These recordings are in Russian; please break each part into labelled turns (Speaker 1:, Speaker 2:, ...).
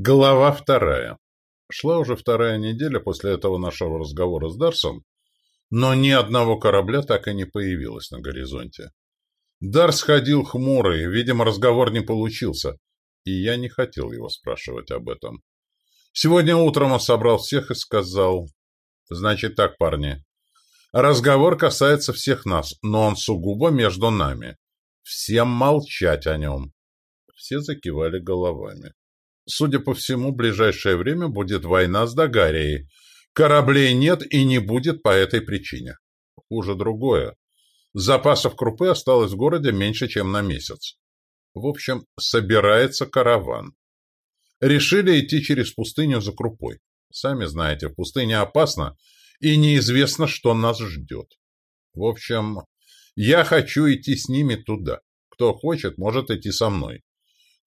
Speaker 1: Глава вторая. Шла уже вторая неделя после этого нашего разговора с Дарсом, но ни одного корабля так и не появилось на горизонте. Дарс ходил хмурый, видимо, разговор не получился, и я не хотел его спрашивать об этом. Сегодня утром он собрал всех и сказал, «Значит так, парни, разговор касается всех нас, но он сугубо между нами. Всем молчать о нем». Все закивали головами. Судя по всему, в ближайшее время будет война с Дагарией. Кораблей нет и не будет по этой причине. Хуже другое. Запасов крупы осталось в городе меньше, чем на месяц. В общем, собирается караван. Решили идти через пустыню за крупой. Сами знаете, в пустыне опасно, и неизвестно, что нас ждет. В общем, я хочу идти с ними туда. Кто хочет, может идти со мной.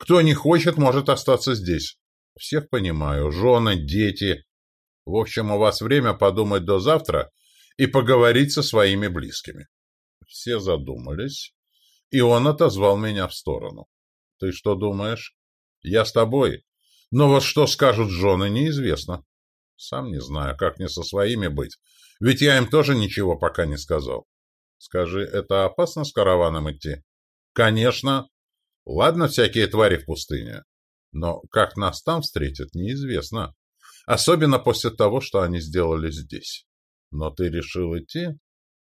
Speaker 1: Кто не хочет, может остаться здесь. Всех понимаю. Жены, дети. В общем, у вас время подумать до завтра и поговорить со своими близкими. Все задумались, и он отозвал меня в сторону. Ты что думаешь? Я с тобой. Но вот что скажут жены, неизвестно. Сам не знаю, как мне со своими быть. Ведь я им тоже ничего пока не сказал. Скажи, это опасно с караваном идти? Конечно. Ладно, всякие твари в пустыне. Но как нас там встретят, неизвестно. Особенно после того, что они сделали здесь. Но ты решил идти?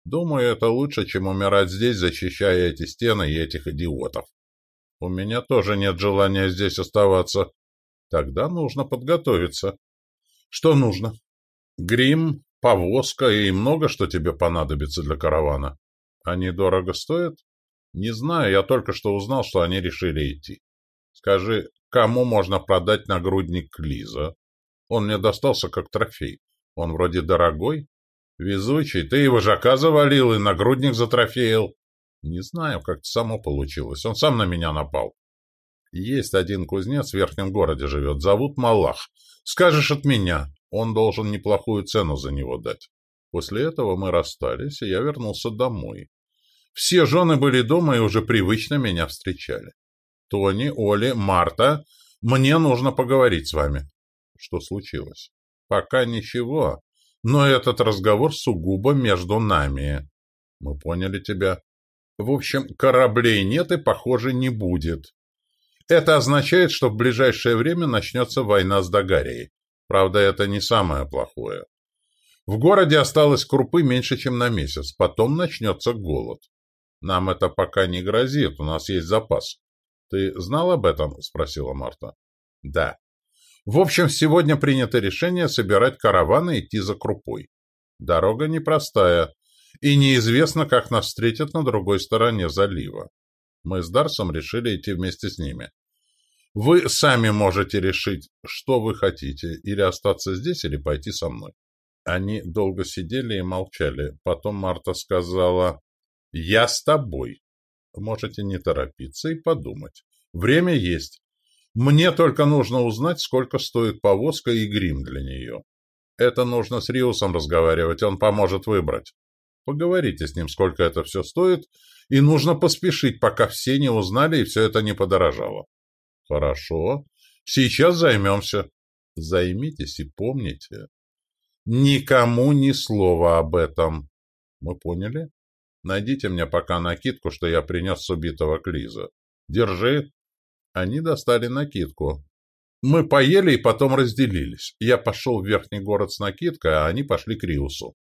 Speaker 1: Думаю, это лучше, чем умирать здесь, защищая эти стены и этих идиотов. У меня тоже нет желания здесь оставаться. Тогда нужно подготовиться. Что нужно? Грим, повозка и много что тебе понадобится для каравана. Они дорого стоят? Не знаю, я только что узнал, что они решили идти. Скажи, кому можно продать нагрудник Лиза? Он мне достался как трофей. Он вроде дорогой. Везучий, ты его жака завалил и нагрудник затрофеил. Не знаю, как само получилось. Он сам на меня напал. Есть один кузнец в верхнем городе живет, зовут Малах. Скажешь от меня, он должен неплохую цену за него дать. После этого мы расстались, и я вернулся домой. Все жены были дома и уже привычно меня встречали. «Тони, Оли, Марта, мне нужно поговорить с вами». «Что случилось?» «Пока ничего, но этот разговор сугубо между нами». «Мы поняли тебя». «В общем, кораблей нет и, похоже, не будет. Это означает, что в ближайшее время начнется война с Дагарией. Правда, это не самое плохое. В городе осталось крупы меньше, чем на месяц. Потом начнется голод. Нам это пока не грозит, у нас есть запас. Ты знал об этом? Спросила Марта. Да. В общем, сегодня принято решение собирать караваны и идти за крупой. Дорога непростая, и неизвестно, как нас встретят на другой стороне залива. Мы с Дарсом решили идти вместе с ними. Вы сами можете решить, что вы хотите, или остаться здесь, или пойти со мной. Они долго сидели и молчали. Потом Марта сказала, я с тобой. Можете не торопиться и подумать. Время есть. Мне только нужно узнать, сколько стоит повозка и грим для нее. Это нужно с Риусом разговаривать, он поможет выбрать. Поговорите с ним, сколько это все стоит, и нужно поспешить, пока все не узнали и все это не подорожало. Хорошо. Сейчас займемся. Займитесь и помните. Никому ни слова об этом. Мы поняли? Найдите мне пока накидку, что я принес с убитого Клиза. Держи. Они достали накидку. Мы поели и потом разделились. Я пошел в верхний город с накидкой, а они пошли к Риусу.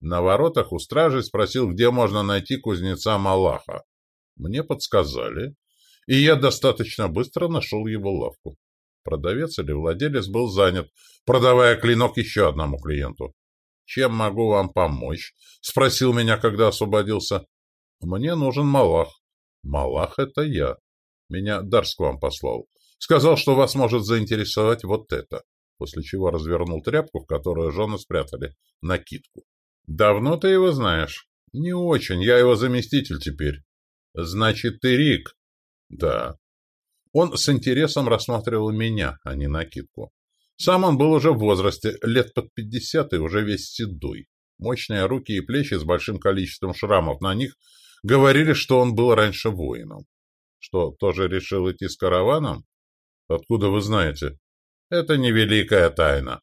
Speaker 1: На воротах у стражи спросил, где можно найти кузнеца Малаха. Мне подсказали, и я достаточно быстро нашел его лавку. Продавец или владелец был занят, продавая клинок еще одному клиенту. «Чем могу вам помочь?» — спросил меня, когда освободился. «Мне нужен Малах». «Малах — это я. Меня Дарс к вам послал. Сказал, что вас может заинтересовать вот это». После чего развернул тряпку, в которую жены спрятали, накидку. «Давно ты его знаешь?» «Не очень. Я его заместитель теперь». «Значит, ты Рик?» «Да». Он с интересом рассматривал меня, а не накидку. Сам он был уже в возрасте, лет под пятьдесят и уже весь седой. Мощные руки и плечи с большим количеством шрамов на них говорили, что он был раньше воином. Что, тоже решил идти с караваном? Откуда вы знаете? Это невеликая тайна.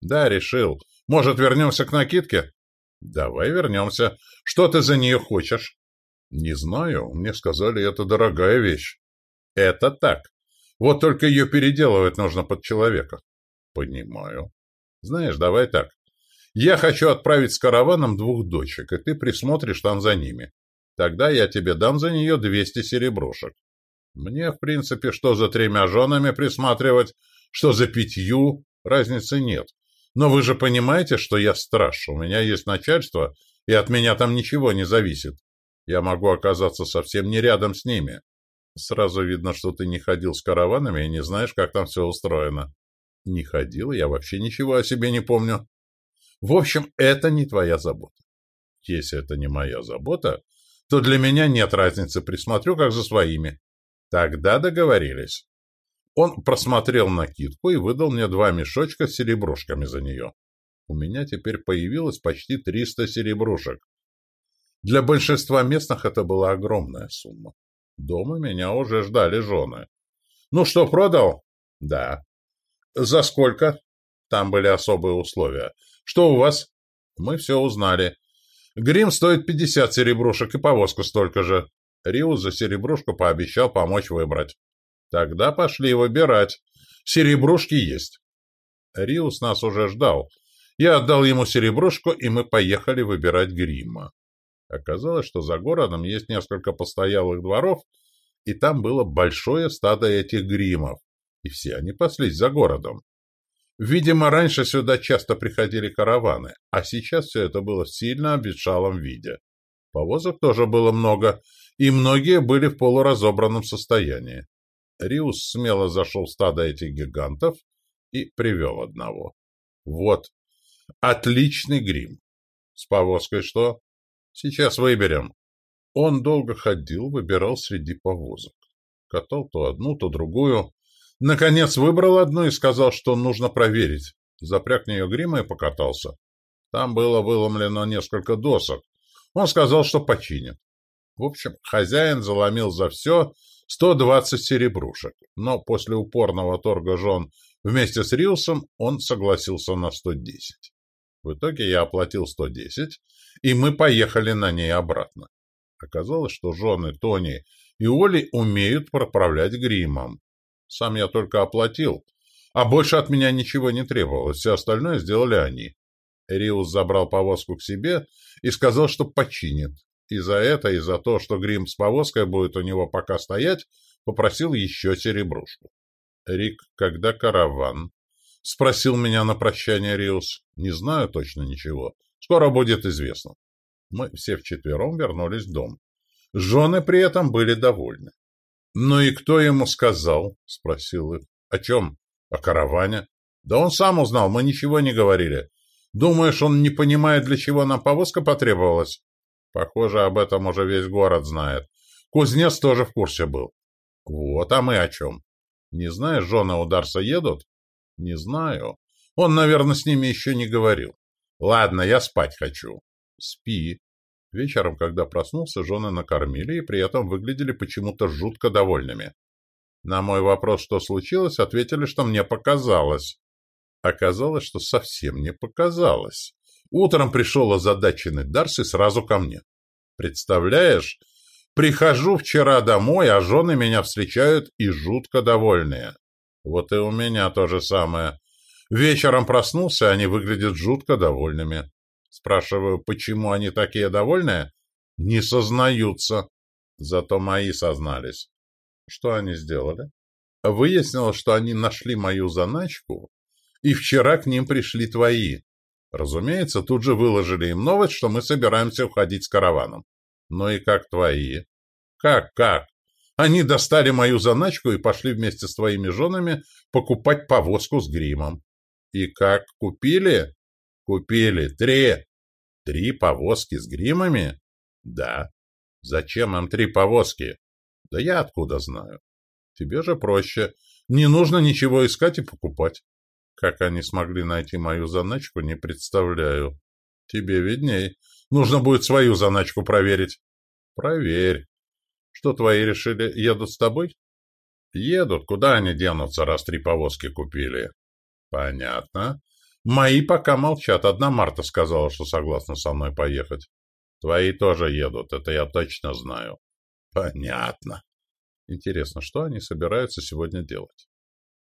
Speaker 1: Да, решил. Может, вернемся к накидке? Давай вернемся. Что ты за нее хочешь? Не знаю. Мне сказали, это дорогая вещь. Это так. Вот только ее переделывать нужно под человека. Понимаю. Знаешь, давай так. Я хочу отправить с караваном двух дочек, и ты присмотришь там за ними. Тогда я тебе дам за нее двести серебрушек. Мне, в принципе, что за тремя женами присматривать, что за пятью, разницы нет. Но вы же понимаете, что я страж, у меня есть начальство, и от меня там ничего не зависит. Я могу оказаться совсем не рядом с ними. Сразу видно, что ты не ходил с караванами и не знаешь, как там все устроено. Не ходил, я вообще ничего о себе не помню. В общем, это не твоя забота. Если это не моя забота, то для меня нет разницы, присмотрю как за своими. Тогда договорились. Он просмотрел накидку и выдал мне два мешочка с серебрушками за нее. У меня теперь появилось почти 300 серебрушек. Для большинства местных это была огромная сумма. Дома меня уже ждали жены. «Ну что, продал?» «Да». «За сколько?» Там были особые условия. «Что у вас?» «Мы все узнали. Грим стоит 50 серебрушек и повозка столько же. Риус за серебрушку пообещал помочь выбрать. Тогда пошли выбирать. Серебрушки есть. Риус нас уже ждал. Я отдал ему серебрушку, и мы поехали выбирать грима. Оказалось, что за городом есть несколько постоялых дворов, и там было большое стадо этих гримов, и все они паслись за городом. Видимо, раньше сюда часто приходили караваны, а сейчас все это было в сильно обветшалом виде. Повозок тоже было много, и многие были в полуразобранном состоянии. Риус смело зашел в стадо этих гигантов и привел одного. Вот. Отличный грим. С повозкой что? Сейчас выберем. Он долго ходил, выбирал среди повозок. Катал то одну, то другую. Наконец выбрал одну и сказал, что нужно проверить. Запряг нее грима и покатался. Там было выломлено несколько досок. Он сказал, что починит. В общем, хозяин заломил за все 120 серебрушек, но после упорного торга жен вместе с Рилсом он согласился на 110. В итоге я оплатил 110, и мы поехали на ней обратно. Оказалось, что жены Тони и Оли умеют проправлять гримом. Сам я только оплатил, а больше от меня ничего не требовалось, все остальное сделали они. Риус забрал повозку к себе и сказал, что починит, и за это, и за то, что грим с повозкой будет у него пока стоять, попросил еще серебрушку. «Рик, когда караван?» — спросил меня на прощание Риус. «Не знаю точно ничего. Скоро будет известно». Мы все вчетвером вернулись в дом. Жены при этом были довольны. «Ну и кто ему сказал?» — спросил их. «О чем? О караване?» «Да он сам узнал, мы ничего не говорили. Думаешь, он не понимает, для чего нам повозка потребовалась?» Похоже, об этом уже весь город знает. Кузнец тоже в курсе был. Вот, а мы о чем? Не знаешь, жены у Дарса едут? Не знаю. Он, наверное, с ними еще не говорил. Ладно, я спать хочу. Спи. Вечером, когда проснулся, жены накормили и при этом выглядели почему-то жутко довольными. На мой вопрос, что случилось, ответили, что мне показалось. Оказалось, что совсем не показалось. Утром пришел озадаченный Дарси сразу ко мне. Представляешь, прихожу вчера домой, а жены меня встречают и жутко довольные. Вот и у меня то же самое. Вечером проснулся, они выглядят жутко довольными. Спрашиваю, почему они такие довольные? Не сознаются. Зато мои сознались. Что они сделали? Выяснилось, что они нашли мою заначку, и вчера к ним пришли твои. Разумеется, тут же выложили им новость, что мы собираемся уходить с караваном. Ну и как твои? Как, как? Они достали мою заначку и пошли вместе с твоими женами покупать повозку с гримом. И как, купили? Купили. Три. Три повозки с гримами? Да. Зачем им три повозки? Да я откуда знаю. Тебе же проще. Не нужно ничего искать и покупать. Как они смогли найти мою заначку, не представляю. Тебе видней. Нужно будет свою заначку проверить. Проверь. Что твои решили, едут с тобой? Едут. Куда они денутся, раз три повозки купили? Понятно. Мои пока молчат. Одна Марта сказала, что согласна со мной поехать. Твои тоже едут, это я точно знаю. Понятно. Интересно, что они собираются сегодня делать?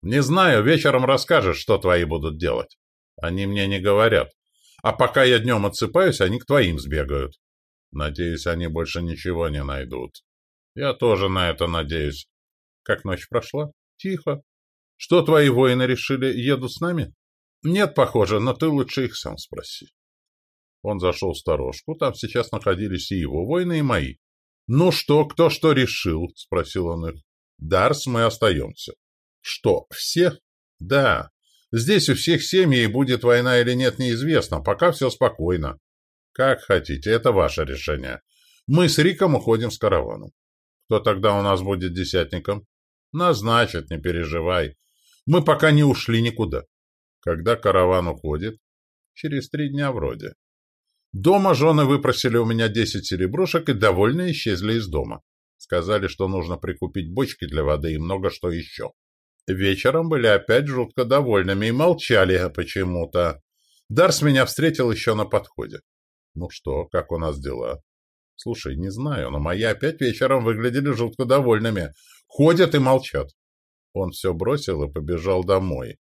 Speaker 1: Не знаю, вечером расскажешь, что твои будут делать. Они мне не говорят. А пока я днем отсыпаюсь, они к твоим сбегают. Надеюсь, они больше ничего не найдут. Я тоже на это надеюсь. Как ночь прошла? Тихо. Что твои воины решили, едут с нами? Нет, похоже, но ты лучше их сам спроси. Он зашел в сторожку, там сейчас находились и его воины, и мои. «Ну что, кто что решил?» — спросил он их. «Дарс, мы остаемся». «Что, все?» «Да. Здесь у всех семьи, будет война или нет, неизвестно. Пока все спокойно». «Как хотите, это ваше решение. Мы с Риком уходим с караваном». «Кто тогда у нас будет десятником?» «Назначат, не переживай. Мы пока не ушли никуда». «Когда караван уходит?» «Через три дня вроде». Дома жены выпросили у меня десять серебрушек и довольно исчезли из дома. Сказали, что нужно прикупить бочки для воды и много что еще. Вечером были опять жутко довольными и молчали почему-то. Дарс меня встретил еще на подходе. Ну что, как у нас дела? Слушай, не знаю, но мои опять вечером выглядели жутко довольными. Ходят и молчат. Он все бросил и побежал домой.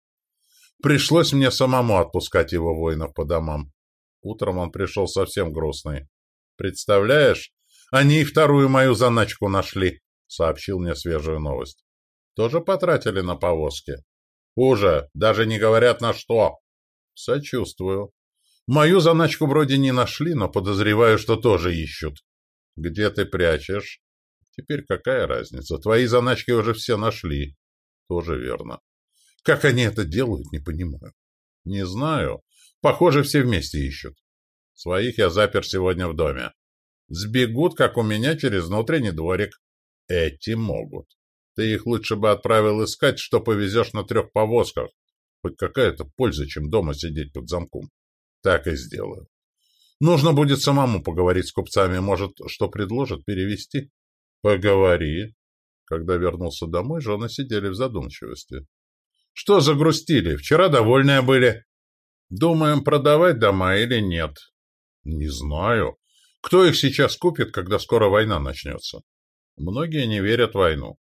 Speaker 1: Пришлось мне самому отпускать его воинов по домам. Утром он пришел совсем грустный. «Представляешь, они и вторую мою заначку нашли», — сообщил мне свежую новость. «Тоже потратили на повозки?» «Хуже, даже не говорят на что». «Сочувствую. Мою заначку вроде не нашли, но подозреваю, что тоже ищут». «Где ты прячешь?» «Теперь какая разница? Твои заначки уже все нашли». «Тоже верно». «Как они это делают, не понимаю». «Не знаю. Похоже, все вместе ищут. Своих я запер сегодня в доме. Сбегут, как у меня, через внутренний дворик. Эти могут. Ты их лучше бы отправил искать, что повезешь на трех повозках. Хоть какая-то польза, чем дома сидеть под замком. Так и сделаю. Нужно будет самому поговорить с купцами. Может, что предложат перевести? Поговори. Когда вернулся домой, жены сидели в задумчивости. Что загрустили? Вчера довольные были. Думаем, продавать дома или нет? Не знаю. Кто их сейчас купит, когда скоро война начнется? Многие не верят в войну.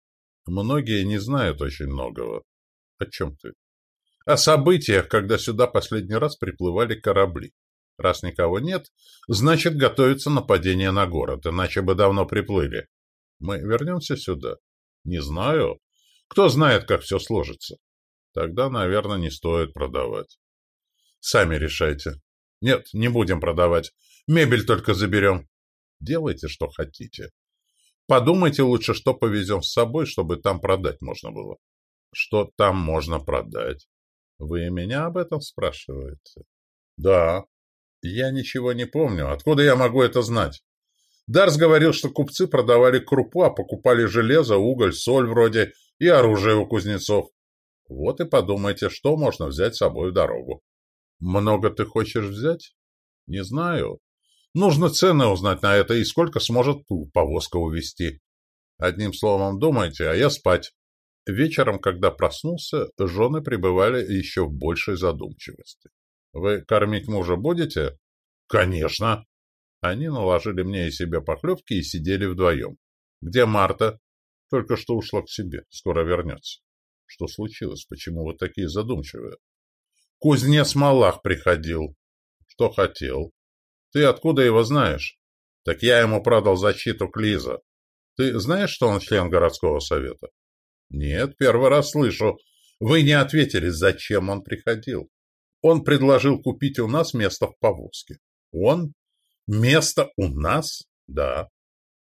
Speaker 1: Многие не знают очень многого. О чем ты? О событиях, когда сюда последний раз приплывали корабли. Раз никого нет, значит, готовится нападение на город, иначе бы давно приплыли. Мы вернемся сюда? Не знаю. Кто знает, как все сложится? Тогда, наверное, не стоит продавать. Сами решайте. Нет, не будем продавать. Мебель только заберем. Делайте, что хотите. Подумайте лучше, что повезем с собой, чтобы там продать можно было. Что там можно продать? Вы меня об этом спрашиваете? Да. Я ничего не помню. Откуда я могу это знать? Дарс говорил, что купцы продавали крупу, а покупали железо, уголь, соль вроде и оружие у кузнецов. Вот и подумайте, что можно взять с собой в дорогу. Много ты хочешь взять? Не знаю. Нужно цены узнать на это и сколько сможет повозка увезти. Одним словом, думайте, а я спать. Вечером, когда проснулся, жены пребывали еще в большей задумчивости. Вы кормить мужа будете? Конечно. Они наложили мне и себе похлебки и сидели вдвоем. Где Марта? Только что ушла к себе, скоро вернется. Что случилось? Почему вы такие задумчивые? Кузнец Малах приходил. Что хотел? Ты откуда его знаешь? Так я ему продал защиту Клиза. Ты знаешь, что он член городского совета? Нет, первый раз слышу. Вы не ответили, зачем он приходил. Он предложил купить у нас место в повозке. Он? Место у нас? Да.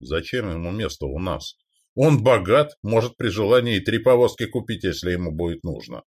Speaker 1: Зачем ему место у нас? Он богат, может при желании три повозки купить, если ему будет нужно.